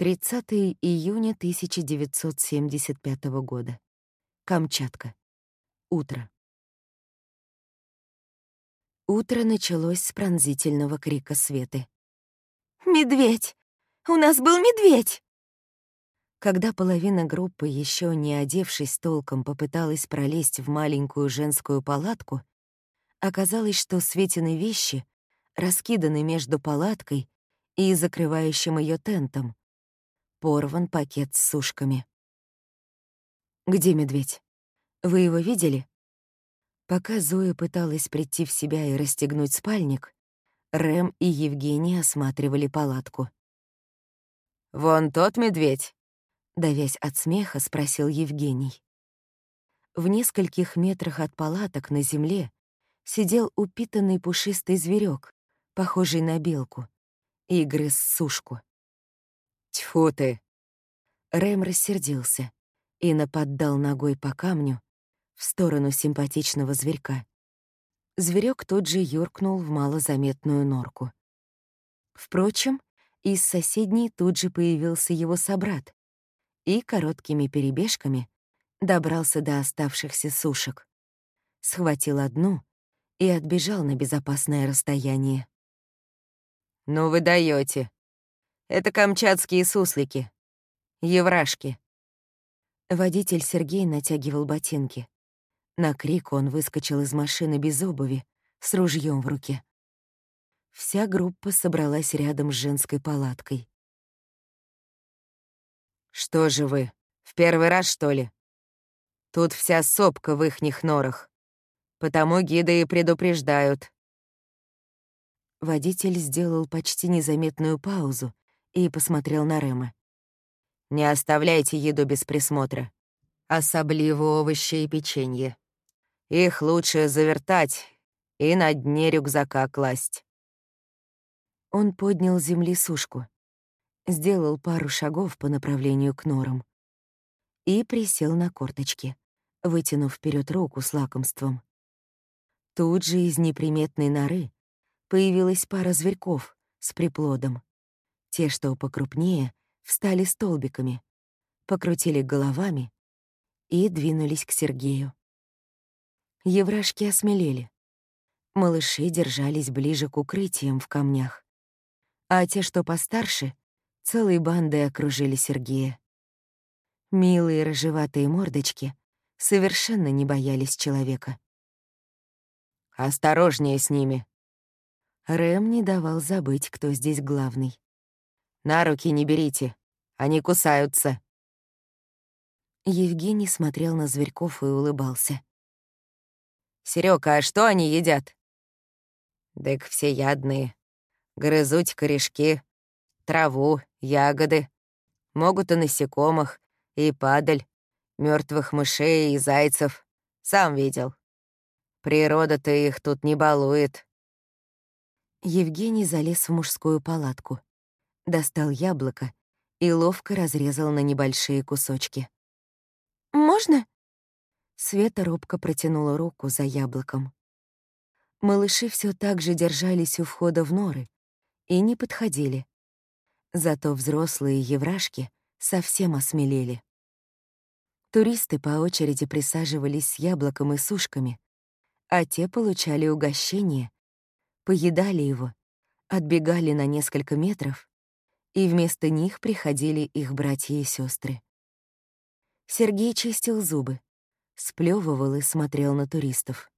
30 июня 1975 года. Камчатка. Утро. Утро началось с пронзительного крика Светы. «Медведь! У нас был медведь!» Когда половина группы, еще не одевшись толком, попыталась пролезть в маленькую женскую палатку, оказалось, что Светины вещи раскиданы между палаткой и закрывающим ее тентом, порван пакет с сушками. «Где медведь? Вы его видели?» Пока Зоя пыталась прийти в себя и расстегнуть спальник, Рэм и Евгений осматривали палатку. «Вон тот медведь?» — давясь от смеха, спросил Евгений. В нескольких метрах от палаток на земле сидел упитанный пушистый зверек, похожий на белку, и грыз сушку. Тьфу ты!» Рэм рассердился и наподдал ногой по камню в сторону симпатичного зверька. Зверек тут же юркнул в малозаметную норку. Впрочем, из соседней тут же появился его собрат и короткими перебежками добрался до оставшихся сушек. Схватил одну и отбежал на безопасное расстояние. «Ну вы даете, это камчатские суслики. Еврашки. Водитель Сергей натягивал ботинки. На крик он выскочил из машины без обуви, с ружьем в руке. Вся группа собралась рядом с женской палаткой. «Что же вы, в первый раз, что ли? Тут вся сопка в ихних норах. Потому гиды и предупреждают». Водитель сделал почти незаметную паузу, и посмотрел на Рема. «Не оставляйте еду без присмотра. Особливо овощи и печенье. Их лучше завертать и на дне рюкзака класть». Он поднял с земли сушку, сделал пару шагов по направлению к норам и присел на корточки, вытянув вперед руку с лакомством. Тут же из неприметной норы появилась пара зверьков с приплодом. Те, что покрупнее, встали столбиками, покрутили головами и двинулись к Сергею. Еврашки осмелели. Малыши держались ближе к укрытиям в камнях, а те, что постарше, целой бандой окружили Сергея. Милые рыжеватые мордочки совершенно не боялись человека. «Осторожнее с ними!» Рэм не давал забыть, кто здесь главный. На руки не берите, они кусаются». Евгений смотрел на зверьков и улыбался. «Серёга, а что они едят?» «Дык всеядные. Грызуть корешки, траву, ягоды. Могут и насекомых, и падаль, мертвых мышей и зайцев. Сам видел. Природа-то их тут не балует». Евгений залез в мужскую палатку достал яблоко и ловко разрезал на небольшие кусочки. «Можно?» Света робко протянула руку за яблоком. Малыши все так же держались у входа в норы и не подходили. Зато взрослые еврашки совсем осмелели. Туристы по очереди присаживались с яблоком и сушками, а те получали угощение, поедали его, отбегали на несколько метров и вместо них приходили их братья и сестры. Сергей чистил зубы, сплевывал и смотрел на туристов.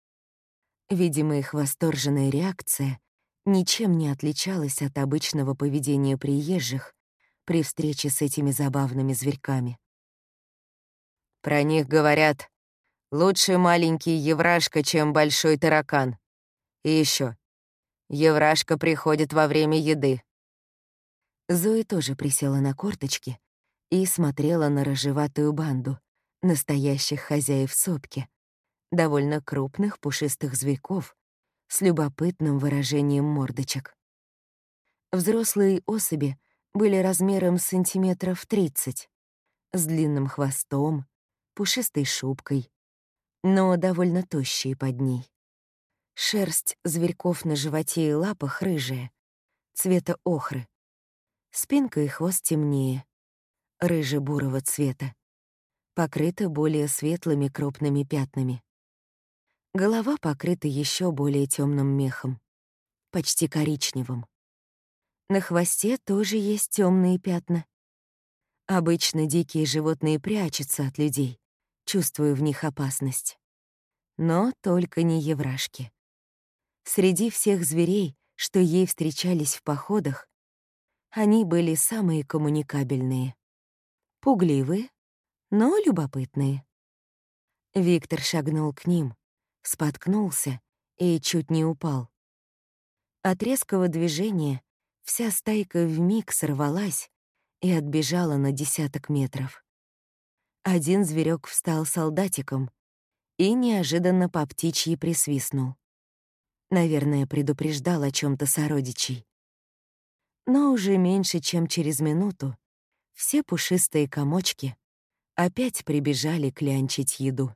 Видимо, их восторженная реакция ничем не отличалась от обычного поведения приезжих при встрече с этими забавными зверьками. Про них говорят, лучше маленький еврашка, чем большой таракан. И еще, еврашка приходит во время еды. Зои тоже присела на корточки и смотрела на рыжеватую банду настоящих хозяев сопки, довольно крупных пушистых зверьков с любопытным выражением мордочек. Взрослые особи были размером сантиметров 30, с длинным хвостом, пушистой шубкой, но довольно тощие под ней. Шерсть зверьков на животе и лапах рыжая, цвета охры, Спинка и хвост темнее, рыже-бурого цвета, покрыта более светлыми крупными пятнами. Голова покрыта еще более темным мехом, почти коричневым. На хвосте тоже есть темные пятна. Обычно дикие животные прячутся от людей, чувствуя в них опасность. Но только не еврашки. Среди всех зверей, что ей встречались в походах, они были самые коммуникабельные. Пугливые, но любопытные. Виктор шагнул к ним, споткнулся и чуть не упал. От резкого движения вся стайка вмиг сорвалась и отбежала на десяток метров. Один зверек встал солдатиком и неожиданно по птичьи присвистнул. Наверное, предупреждал о чем то сородичей. Но уже меньше, чем через минуту, все пушистые комочки опять прибежали клянчить еду.